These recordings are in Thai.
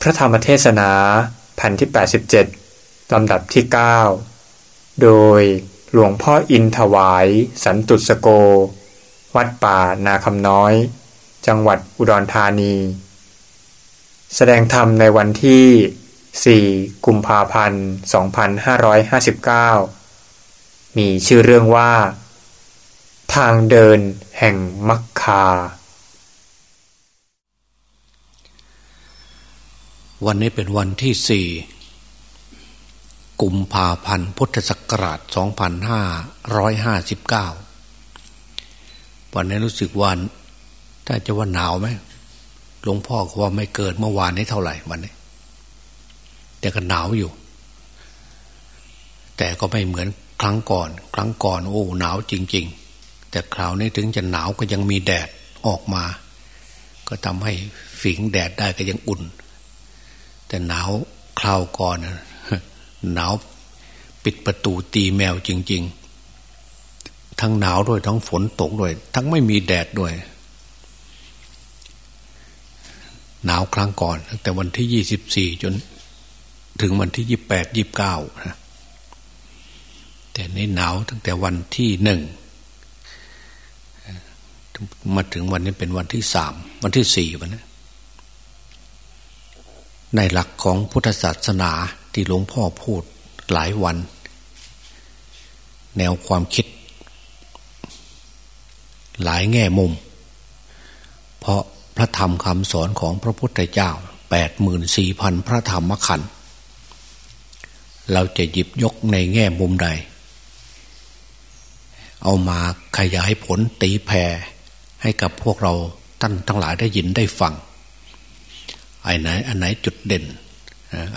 พระธรรมเทศนาแผ่นที่ 87 ลำดับที่ 9 โดยหลวงพ่ออินถวาย สันตุสโก วัดป่านาคำน้อย จังหวัดอุดรธานี แสดงธรรมในวันที่ 4 กุมภาพันธ์ 2559 มีชื่อเรื่องว่า ทางเดินแห่งมักคา วันนี้เป็นวันที่สี่กุมภาพันธ์พุทธศักราช 2559 วันนี้รู้สึกวันถ้าจะว่าหนาวไหมหลวงพ่อก็ว่าไม่เกิดเมื่อวานนี้เท่าไหร่วันนี้ แต่ก็หนาวอยู่ แต่ก็ไม่เหมือนครั้งก่อน ครั้งก่อนโอ้หนาวจริง ๆ แต่คราวนี้ถึงจะหนาวก็ยังมีแดดออกมา ก็ทำให้ฝิงแดดได้ก็ยังอุ่น แต่หนาวคราวก่อนหนาวปิดประตูตีแมวจริง ๆ ทั้งหนาวด้วยทั้งฝนตกด้วย ทั้งไม่มีแดดด้วย หนาวครั้งก่อนตั้งแต่วันที่ยี่สิบสี่จน ถึงวันที่ยี่แปดยี่บเก้านะแต่ในหนาวตั้งแต่วันที่หนึ่งมาถึงวันนี้เป็นวันที่สามวันที่สี่วันนี้ ในหลักของพุทธศาสนาที่หลวงพ่อพูดหลายวัน แนวความคิด หลายแง่มุม เพราะพระธรรมคำสอนของพระพุทธเจ้าแปดหมื่นสี่พันพระธรรมขันธ์เราจะหยิบยกในแง่มุมใด เอามาขยายผลตีแผ่ให้กับพวกเราท่านทั้งหลายได้ยินได้ฟัง ไอ้ไหนอันไหนจุดเด่น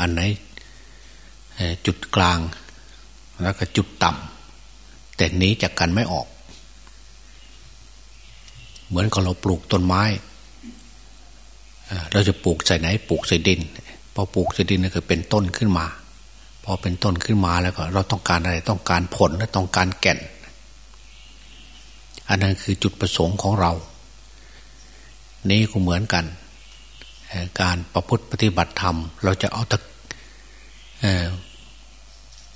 อันไหนจุดกลาง แล้วก็จุดต่ำแต่นี้จากกันไม่ออก เหมือนกับเราปลูกต้นไม้เราจะปลูกใส่ไหนปลูกใส่ดินพอปลูกใส่ดินก็คือเป็นต้นขึ้นมา พอเป็นต้นขึ้นมาแล้วก็ เราต้องการอะไรต้องการผลและต้องการแก่น อันนั้นคือจุดประสงค์ของเรา นี่ก็เหมือนกัน การประพฤติปฏิบัติธรรม เราจะเอาตะ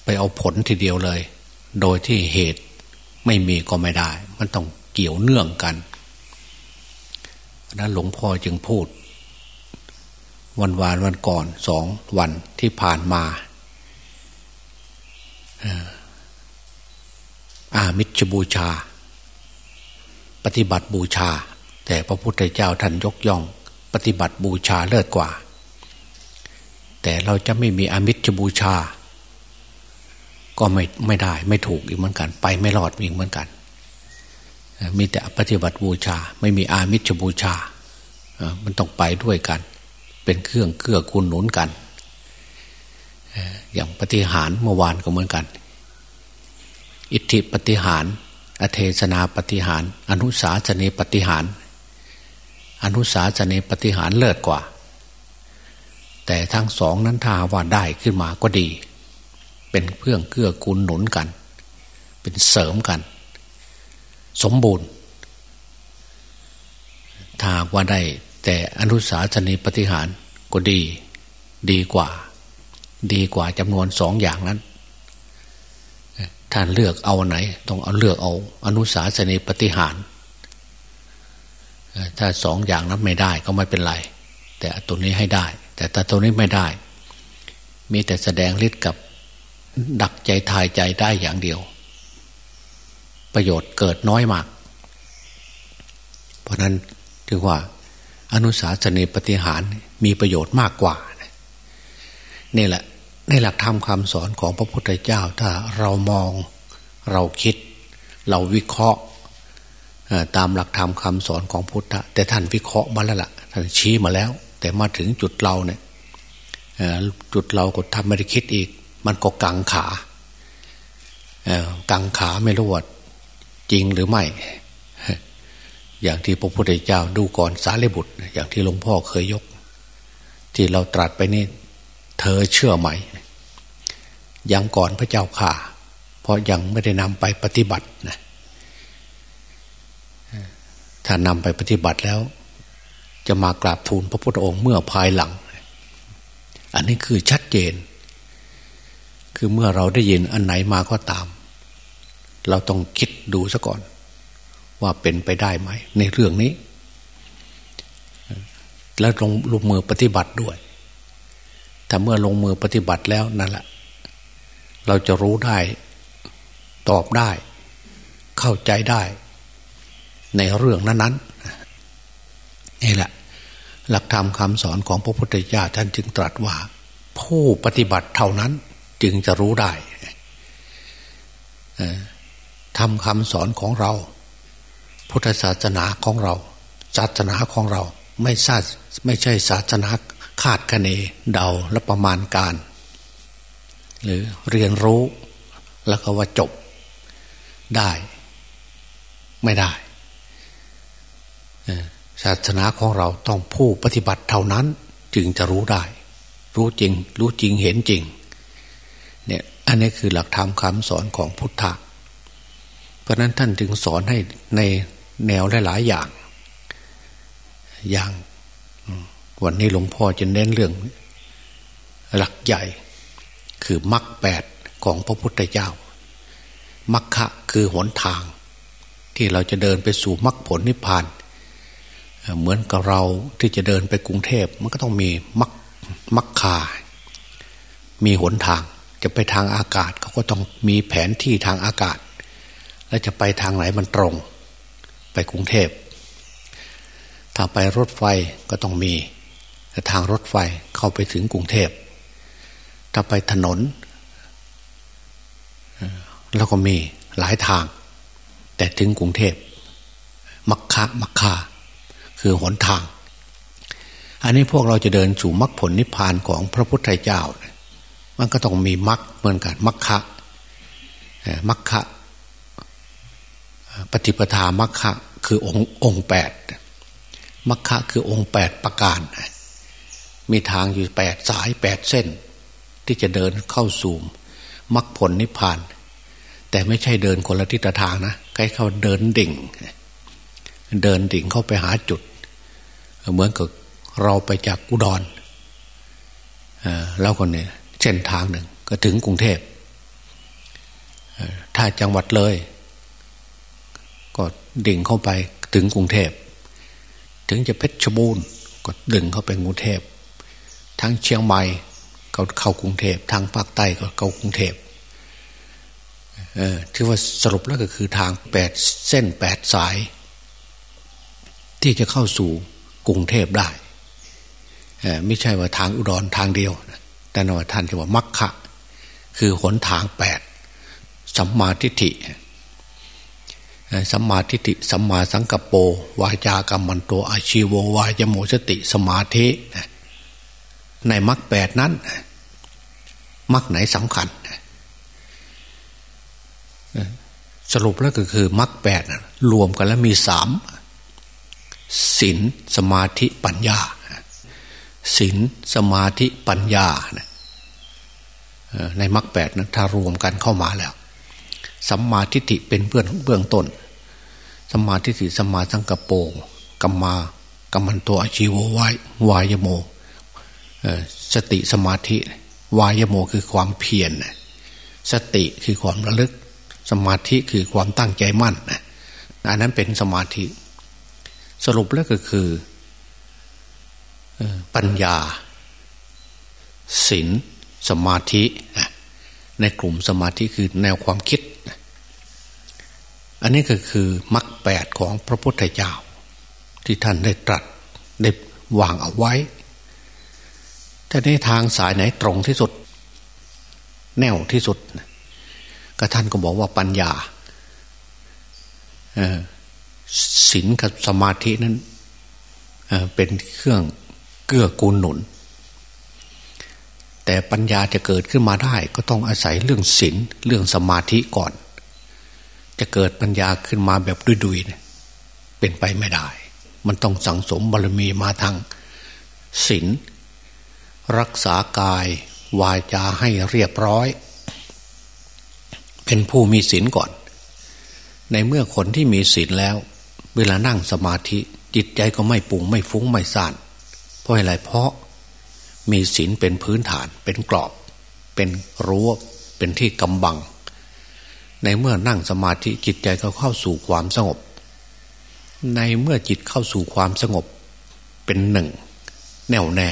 ไปเอาผลทีเดียวเลย โดยที่เหตุไม่มีก็ไม่ได้ มันต้องเกี่ยวเนื่องกันนั้นหลวงพ่อจึงพูด วันวานวันก่อนสองวันที่ผ่านมาอามิชบูชา ปฏิบัติบูชา แต่พระพุทธเจ้าท่านยกย่อง ปฏิบัติบูชาเลิศกว่า แต่เราจะไม่มีอมิตรบูชา ก็ไม่ไม่ได้ไม่ถูกอีกเหมือนกัน ไปไม่รอดอีกเหมือนกัน มีแต่ปฏิบัติบูชา ไม่มีอามิตรบูชา มันต้องไปด้วยกัน เป็นเครื่องเกื้อกูลหนุนกันอย่างปฏิหารเมื่อวานก็เหมือนกัน อิทธิปฏิหาร อเทศนาปฏิหาร อนุสาสนีปฏิหาร อนุสาสนปฏิหารเลิศกว่า แต่ทั้งสองนั้นถ้าว่าได้ขึ้นมาก็ดี เป็นเพื่อเกื้อกูลหนุนกัน เป็นเสริมกัน สมบูรณ์ ถ้าว่าได้ แต่อนุสาสนีปฏิหารก็ดี ดีกว่า ดีกว่าจำนวนสองอย่างนั้นท่านเลือกเอาไหน ต้องเอาเลือกเอา อนุสาสนีปฏิหาร ถ้าสองอย่างนั้นไม่ได้ก็ไม่เป็นไร แต่ตัวนี้ให้ได้ แต่ถ้าตัวนี้ไม่ได้ มีแต่แสดงฤทธิ์กับดักใจทายใจได้อย่างเดียว ประโยชน์เกิดน้อยมาก เพราะนั้นถือว่าอนุสาสนีปฏิหารมีประโยชน์มากกว่านี่แหละในหลักธรรมคำสอนของพระพุทธเจ้าถ้าเรามองเราคิด เราวิเคราะห์ ตามหลักธรรมคาสอนของพุทธะแต่ท่านวิเคราะห์มาแล้วล่ะท่านชี้มาแล้ว แต่มาถึงจุดเราเนี่ยจุดเราก็ทำไม่ได้คิดอีก มันก็กังขากังขาไม่รู้ว่าจริงหรือไม่ อย่างที่พระพุทธเจ้าดูก่อนสารีบุตร อย่างที่หลวงพ่อเคยยก ที่เราตรัสไปนี่ เธอเชื่อไหม ยังก่อนพระเจ้าข่าเพราะยังไม่ได้นำไปปฏิบัตินะ ถ้านำไปปฏิบัติแล้ว จะมากราบทูลพระพุทธองค์เมื่อภายหลัง อันนี้คือชัดเจน คือเมื่อเราได้ยินอันไหนมาก็ตาม เราต้องคิดดูซะก่อน ว่าเป็นไปได้ไหม ในเรื่องนี้ แล้วลงลงมือปฏิบัติด้วยถ้าเมื่อลงมือปฏิบัติแล้วนั่นแหละเราจะรู้ได้ ตอบได้ เข้าใจได้ ในเรื่องนั้นๆนี่แหละ หลักธรรมคำสอนของพระพุทธเจ้าท่านจึงตรัสว่า ผู้ปฏิบัติเท่านั้นจึงจะรู้ได้ทำคำสอนของเรา พุทธศาสนาของเรา ศาสนาของเราไม่ใช่ไม่ใช่ศาสนาคาดคะเนเดาและประมาณการ หรือเรียนรู้แล้วก็ว่าจบได้ ไม่ได้ ศาสนาของเราต้องผู้ปฏิบัติเท่านั้นจึงจะรู้ได้ รู้จริง รู้จริงเห็นจริงเนี่ยอันนี้คือหลักธรรมคำสอนของพุทธะเพราะนั้นท่านจึงสอนให้ในแนวหลายๆอย่าง อย่างวันนี้หลวงพ่อจะเน้นเรื่อง หลักใหญ่คือมรรคแปดของพระพุทธเจ้ามรรคะคือหนทาง ที่เราจะเดินไปสู่มรรคผลนิพพานเเหมือนกับเราที่จะเดินไปกรุงเทพมันก็ต้องมีมรรคมรรคา มีหนทาง จะไปทางอากาศเขาก็ต้องมีแผนที่ทางอากาศ แล้วจะไปทางไหนมันตรง ไปกรุงเทพถ้าไปรถไฟก็ต้องมีทางรถไฟเข้าไปถึงกรุงเทพถ้าไปถนน แล้วก็มีหลายทาง แต่ถึงกรุงเทพมักคะมักคา คือหนทาง อันนี้พวกเราจะเดินสู่มรรคผลนิพพานของพระพุทธเจ้า มันก็ต้องมีมรรคเหมือนกันมรรคะมรรคะปฏิปทามรรคะคือองค์องแปดมรรคะคือองค์แปดประการ มีทางอยู่แปดสายแปดเส้น ที่จะเดินเข้าสู่มรรคผลนิพพาน แต่ไม่ใช่เดินคนละทิศทางนะใกล้เข้าเดินดิ่ง เดินดิ่งเข้าไปหาจุด เหมือนกับเราไปจากอุดรแล้วคนเนี่ยเส้นทางหนึ่งก็ถึงกรุงเทพถ้าจังหวัดเลย ก็ดิ่งเข้าไปถึงกรุงเทพ ถึงจะเพชรบูรณ์ก็ดึงเข้าไปกรุงเทพทั้งเชียงใหม่เขาเข้ากรุงเทพทางภาคใต้ก็เข้ากรุงเทพเออที่ว่าสรุปแล้วก็คือทางแปดเส้นแปดสาย ที่จะเข้าสู่กรุงเทพได้ไม่ใช่ว่าทางอุดรทางเดียว แต่นว่าท่านจะว่ามัคคะคือหนทางแปดสัมมาทิฏฐิสัมมาทิฏฐิสัมมาสังกปโปวาจากรรมันโตอาชีววายโมสติสมาธิในมรรคแปดนั้นมรรคไหนสำคัญ สรุปแล้วก็คือมรรคแปดรวมกันแล้วมีสาม ศีลสมาธิปัญญาศีลสมาธิปัญญาในมรรคแปดนั้นถ้ารวมกันเข้ามาแล้วสัมมาทิฏฐิเป็นเบื้องเบื้องต้นสัมมาทิฏฐิสัมมาสังกปรกัมมากัมมันตัวอาชีวไววายโมสติสมาธิ วายโมคือความเพียรสติคือความระลึก สมาธิคือความตั้งใจมั่นอันนั้นเป็นสมาธิ สรุปแล้วก็คือปัญญาศีลสมาธิ ในกลุ่มสมาธิคือแนวความคิด อันนี้ก็คือมรรคแปดของพระพุทธเจ้า ที่ท่านได้ตรัสได้วางเอาไว้แต่ในทางสายไหนตรงที่สุด แน่วที่สุดก็ท่านก็บอกว่าปัญญา ศีลกับสมาธินั้นเป็นเครื่องเกื้อกูลหนุน แต่ปัญญาจะเกิดขึ้นมาได้ ก็ต้องอาศัยเรื่องศีลเรื่องสมาธิก่อน จะเกิดปัญญาขึ้นมาแบบดุยๆเนี่ยเป็นไปไม่ได้ มันต้องสั่งสมบารมีมาทางศีลรักษากายวาจาให้เรียบร้อย เป็นผู้มีศีลก่อน ในเมื่อคนที่มีศีลแล้ว เวลานั่งสมาธิจิตใจก็ไม่ปุงไม่ฟุ้งไม่ซ่านเพราะอะไรเพราะมีศีลเป็นพื้นฐานเป็นกรอบ เป็นรั้วเป็นที่กำบัง ในเมื่อนั่งสมาธิจิตใจก็เข้าสู่ความสงบ ในเมื่อจิตเข้าสู่ความสงบ เป็นหนึ่ง แน่วแน่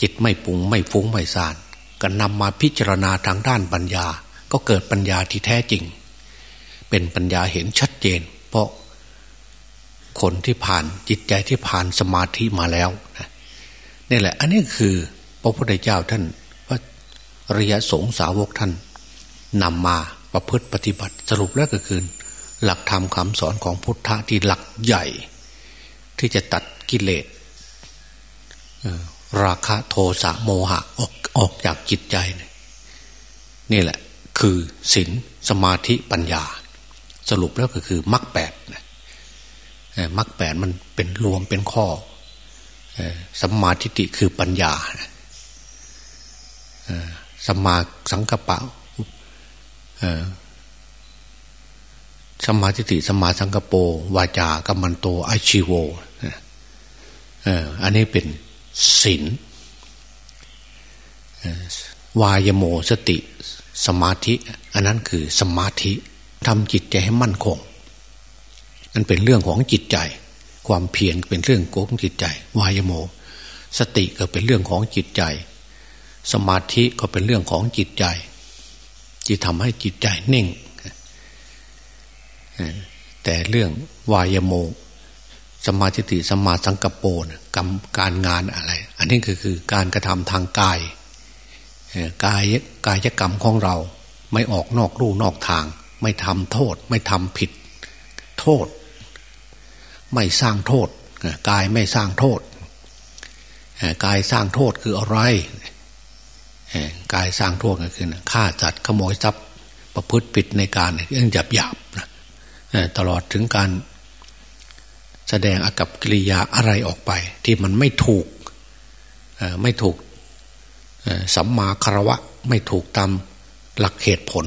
จิตไม่ปุงไม่ฟุ้งไม่ซ่านก็นำมาพิจารณาทางด้านปัญญา ก็เกิดปัญญาที่แท้จริง เป็นปัญญาเห็นชัดเจน เพราะ คนที่ผ่านจิตใจที่ผ่านสมาธิมาแล้วนี่แหละ อันนี้คือพระพุทธเจ้าท่านพระริยสงสาวกท่านนำมาประพฤติปฏิบัติสรุปแล้วก็คือ หลักธรรมคำสอนของพุทธะที่หลักใหญ่ ที่จะตัดกิเลสราคะโทสะโมหะออกออกจากจิตใจ นี่แหละ คือศีลสมาธิปัญญา สรุปแล้วก็คือมรรคแปด มรรคแปดมันเป็นรวมเป็นข้อสัมมาทิฏฐิคือปัญญาสัมมาสังกปะสัมมาทิฏฐิสัมมาสังกปวาจากัมมันโตอาชิโวอันนี้เป็นศีลวายโมสติ สมาธิ อันนั้นคือสมาธิทำจิตใจให้มั่นคง นั่นเป็นเรื่องของจิตใจ ความเพียรเป็นเรื่องของจิตใจ วายโม สติก็เป็นเรื่องของจิตใจ สมาธิก็เป็นเรื่องของจิตใจ ที่ทำให้จิตใจนิ่ง แต่เรื่องวายโม สมาธิติสมาสังกปรกรรมการงานอะไร อันนี้คือคือการกระทำทางกายกายกายกรรมของเราไม่ออกนอกรูนอกทาง ไม่ทำโทษ ไม่ทำผิด โทษ ไม่สร้างโทษกายไม่สร้างโทษกายสร้างโทษคืออะไรกายสร้างโทษก็คือฆ่าจัดขโมยทรัพย์ประพฤติผิดในการเรื่องหยาบหยาบตลอดถึงการแสดงอากับกิริยาอะไรออกไป ที่มันไม่ถูกไม่ถูกสัมมาคารวะไม่ถูกตามหลักเหตุผล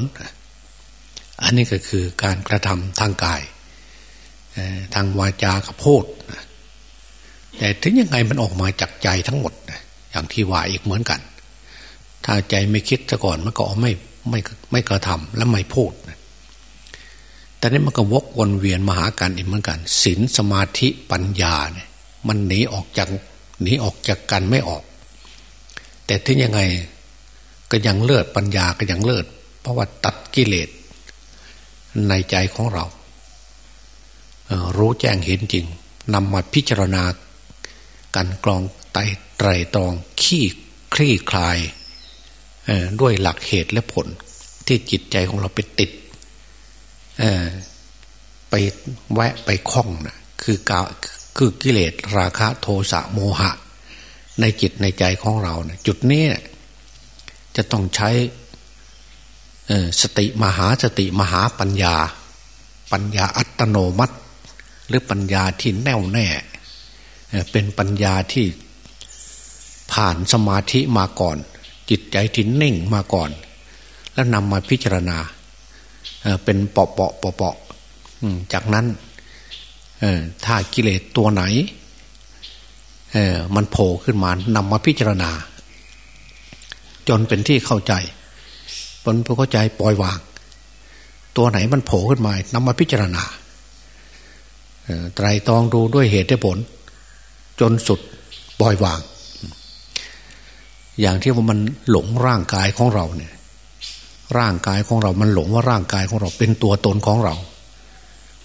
อันนี้ก็คือการกระทำทางกาย ทางวาจากับพูดแต่ถึงยังไงมันออกมาจากใจทั้งหมด อย่างที่ว่าอีกเหมือนกัน ถ้าใจไม่คิดซะก่อนมันก็ไม่ไม่ไม่กระทำและไม่พูดแต่นี้มันก็วกวนเวียนมาหากันอีกเหมือนกันศีลสมาธิปัญญาเนี่ยมันหนีออกจากหนีออกจากกันไม่ออก แต่ถึงยังไงก็ยังเลิศปัญญาก็ยังเลิศเพราะว่าตัดกิเลสในใจของเรา รู้แจ้งเห็นจริงนำมาพิจารณาการกรองไตไตรตรองขี้คลี่คลายด้วยหลักเหตุและผล ที่จิตใจของเราไปติดไปแวะไปคล้องนะคือกาคือกิเลสราคะโทสะโมหะ ในจิตในใจของเราเนี่ยจุดนี้จะต้องใช้สติมหาสติมหาปัญญา ปัญญาอัตโนมัติ หรือปัญญาที่แน่วแน่ เป็นปัญญาที่ผ่านสมาธิมาก่อน จิตใจที่นิ่งมาก่อน แล้วนำมาพิจารณาเป็นเปาะเปาะเปาะจากนั้นถ้ากิเลสตัวไหนมันโผล่ขึ้นมานำมาพิจารณา จนเป็นที่เข้าใจผลผู้เข้าใจปล่อยวาง ตัวไหนมันโผล่ขึ้นมานำมาพิจารณา ไตรตองดูด้วยเหตุและผล จนสุดปล่อยวาง อย่างที่ว่ามันหลงร่างกายของเราเนี่ย ร่างกายของเรา มันหลงว่าร่างกายของเราเป็นตัวตนของเรา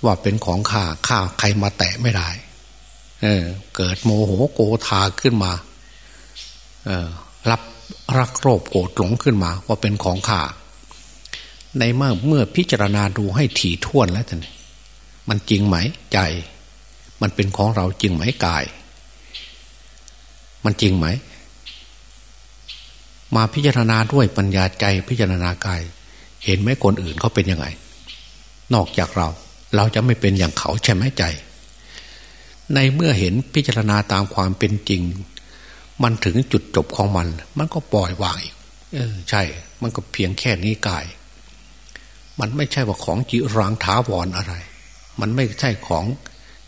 ว่าเป็นของข้าข้าใครมาแตะไม่ได้เเกิดโมโหโกธาขึ้นมารับรักโรบโกรธหลงขึ้นมาว่าเป็นของข้าในเมื่อเมื่อพิจารณาดูให้ถี่ถ้วนแล้วท่าน มันจริงไหมใจ มันเป็นของเราจริงไหมกาย มันจริงไหม มาพิจารณาด้วยปัญญาใจพิจารณากาย เห็นไหมคนอื่นเขาเป็นยังไง นอกจากเรา เราจะไม่เป็นอย่างเขาใช่ไหมใจ ในเมื่อเห็นพิจารณาตามความเป็นจริง มันถึงจุดจบของมัน มันก็ปล่อยวางอีกเออใช่ มันก็เพียงแค่นี้กาย มันไม่ใช่ว่าของจิรังถาวรออะไร มันไม่ใช่ของ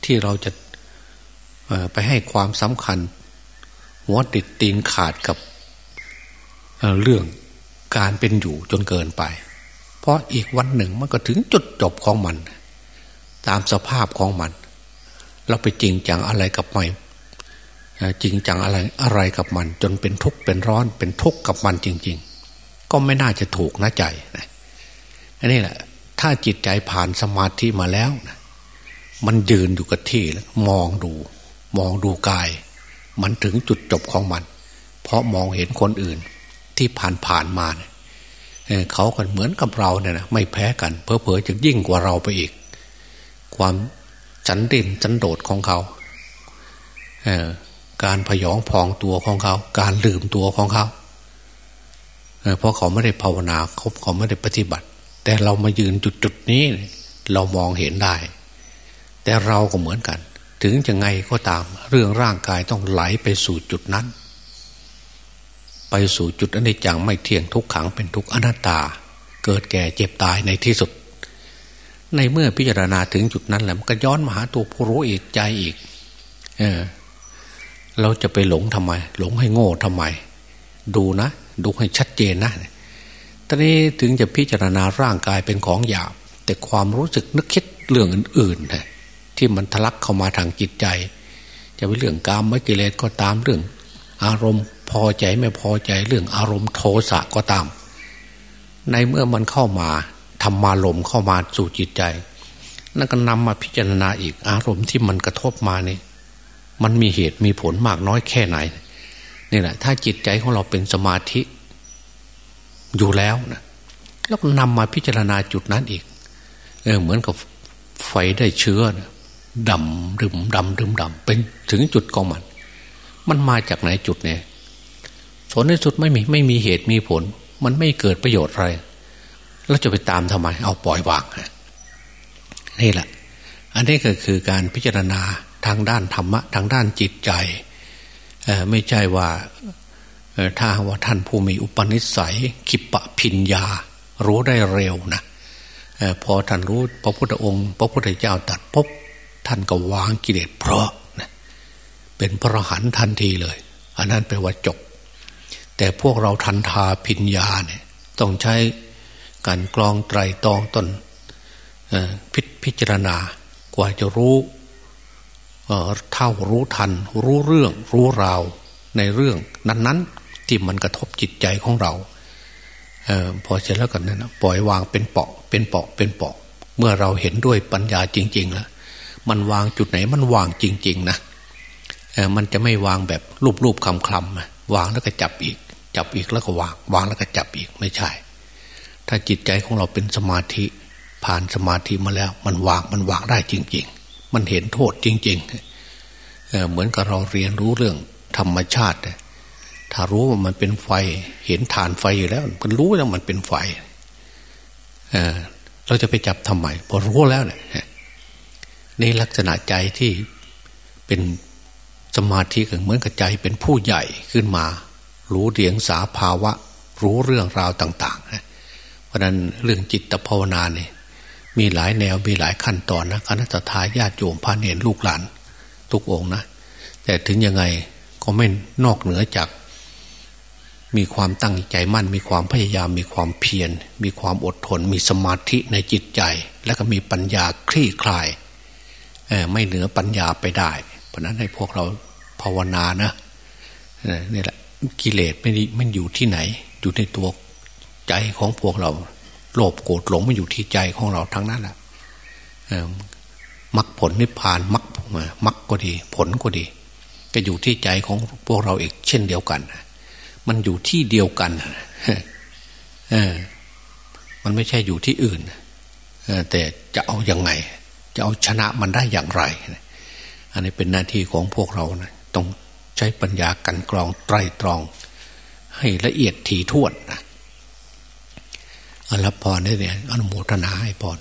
ที่เราจะไปให้ความสำคัญ หัวติดตีนขาดกับเเรื่องการเป็นอยู่จนเกินไป เพราะอีกวันหนึ่งมันก็ถึงจุดจบของมัน ตามสภาพของมัน เราไปจริงจังอะไรกับมันจริงจังอะไรอะไรกับมัน จนเป็นทุกข์เป็นร้อนเป็นทุกข์กับมันจริง ๆ ก็ไม่น่าจะถูกนะใจนะอันนี้แหละ ถ้าจิตใจผ่านสมาธิมาแล้วนะมันยืนอยู่กับที่แล้วมองดู มองดูกาย มันถึงจุดจบของมัน เพราะมองเห็นคนอื่น ที่ผ่านผ่านมาเนี่ยเขากันเหมือนกับเราเนี่ยนะไม่แพ้กันเพอเพอจะยิ่งกว่าเราไปอีก ความจันดินจันโดดของเขาการพยองพองตัวของเขา การลืมตัวของเขาเพราะเขาไม่ได้ภาวนาเขาเขาไม่ได้ปฏิบัติ แต่เรามายืนจุดจุดนี้เรามองเห็นได้ แต่เราก็เหมือนกัน ถึงจะไงก็ตาม เรื่องร่างกายต้องไหลไปสู่จุดนั้น ไปสู่จุดอนิจจังไม่เที่ยงทุกขังเป็นทุกอนัตตา เกิดแก่เจ็บตายในที่สุด ในเมื่อพิจารณาถึงจุดนั้นแล้วมันก็ย้อนมาหาตัวผู้รู้อีกใจอีก เออ เราจะไปหลงทำไม หลงให้โง่ทำไม ดูนะ ดูให้ชัดเจนนะ ตอนนี้ถึงจะพิจารณาร่างกายเป็นของหยาบ แต่ความรู้สึกนึกคิดเรื่องอื่นๆนะที่มันทะลักเข้ามาทางจิตใจ จะเป็นเรื่องกามไม่กิเลสก็ตามเรื่อง อารมณ์พอใจไม่พอใจเรื่องอารมณ์โทสะก็ตาม ในเมื่อมันเข้ามาทำมาลมเข้ามาสู่จิตใจ นั่นก็นำมาพิจารณาอีกอารมณ์ที่มันกระทบมานี่มันมีเหตุมีผลมากน้อยแค่ไหนนี่แหละถ้าจิตใจของเราเป็นสมาธิ อยู่แล้วนะแล้วนำมาพิจารณาจุดนั้นอีก เออเหมือนกับไฟได้เชื้อนะดำรึมดำรึมดำเป็นถึงจุดของมัน มันมาจากไหนจุดเนี่ยผลในสุดไม่มีไม่มีเหตุมีผล มันไม่เกิดประโยชน์อะไร แล้วจะไปตามทำไม เอาปล่อยวางนี่แหละ อันนี้ก็คือการพิจารณาทางด้านธรรมะ ทางด้านจิตใจ ไม่ใช่ว่า ถ้าว่าท่านผู้มีอุปนิสัยขิปะพิญญา รู้ได้เร็วนะพอท่านรู้พระพุทธองค์ พระพุทธเจ้าตัดพบท่านก็วางกิเลสเพราะนะเป็นพระหันทันทีเลย อันนั้นแปลว่าจบ แต่พวกเราทันทาพิญญาเนี่ยต้องใช้การกลองไตรตองตนพิพจารณากว่าจะรู้เท่ารู้ทัน รู้เรื่องรู้ราวในเรื่องนั้น ที่มันกระทบจิตใจของเราออพอเสร็จแล้วกันนั่นปล่อยวางเป็นเปาะ เป็นเปาะเป็นเปาะ เมื่อเราเห็นด้วยปัญญาจริง ๆ แล้ว มันวางจุดไหนมันวางจริง ๆ นะเออมันจะไม่วางแบบรูปๆคำๆวางแล้วก็จับอีก จับอีกแล้วก็วาง วางแล้วก็จับอีกไม่ใช่ ถ้าจิตใจของเราเป็นสมาธิผ่านสมาธิมาแล้ว มันวางมันวางได้จริง ๆ มันเห็นโทษจริง ๆเเหมือนกับเราเรียนรู้เรื่องธรรมชาติ ถ้ารู้ว่ามันเป็นไฟ เห็นฐานไฟอยู่แล้วมันรู้แล้วมันเป็นไฟเเราจะไปจับทำไมพอรู้แล้วเนี่ยในลักษณะใจที่เป็นสมาธิเหมือนกับใจเป็นผู้ใหญ่ขึ้นมา รู้เรียงสาภาวะ รู้เรื่องราวต่างๆเพราะนั้นเรื่องจิตภาวนาเนี่ยมีหลายแนวมีหลายขั้นตอนนะคณะทาญาติโยมพาเนรลูกหลาน ทุกองนะ แต่ถึงยังไงก็ไม่นอกเหนือจาก มีความตั้งใจมั่น มีความพยายาม มีความเพียร มีความอดทน มีสมาธิในจิตใจ และก็มีปัญญาคลี่คลายไม่เหนือปัญญาไปได้ เพราะนั้นให้พวกเราภาวนานะนี่แหละกิเลสไม่ไม่อยู่ที่ไหน อยู่ในตัวใจของพวกเรา โลภโกรธหลงมันอยู่ที่ใจของเราทั้งนั้นแหละมรรคผลนิพพานมรรคมรรคก็ดี ผลก็ดี ก็อยู่ที่ใจของพวกเราเองเช่นเดียวกัน มันอยู่ที่เดียวกันเออมันไม่ใช่อยู่ที่อื่นแต่จะเอาอยัางไง จะเอาชนะมันได้อย่างไร อันนี้เป็นหน้าที่ของพวกเรานะต้องใช้ปัญญากันกรองไตรตรอง ให้ละเอียดถี่ถ้วนนะรับพรได้เนี่ยอนุโมทนาให้พร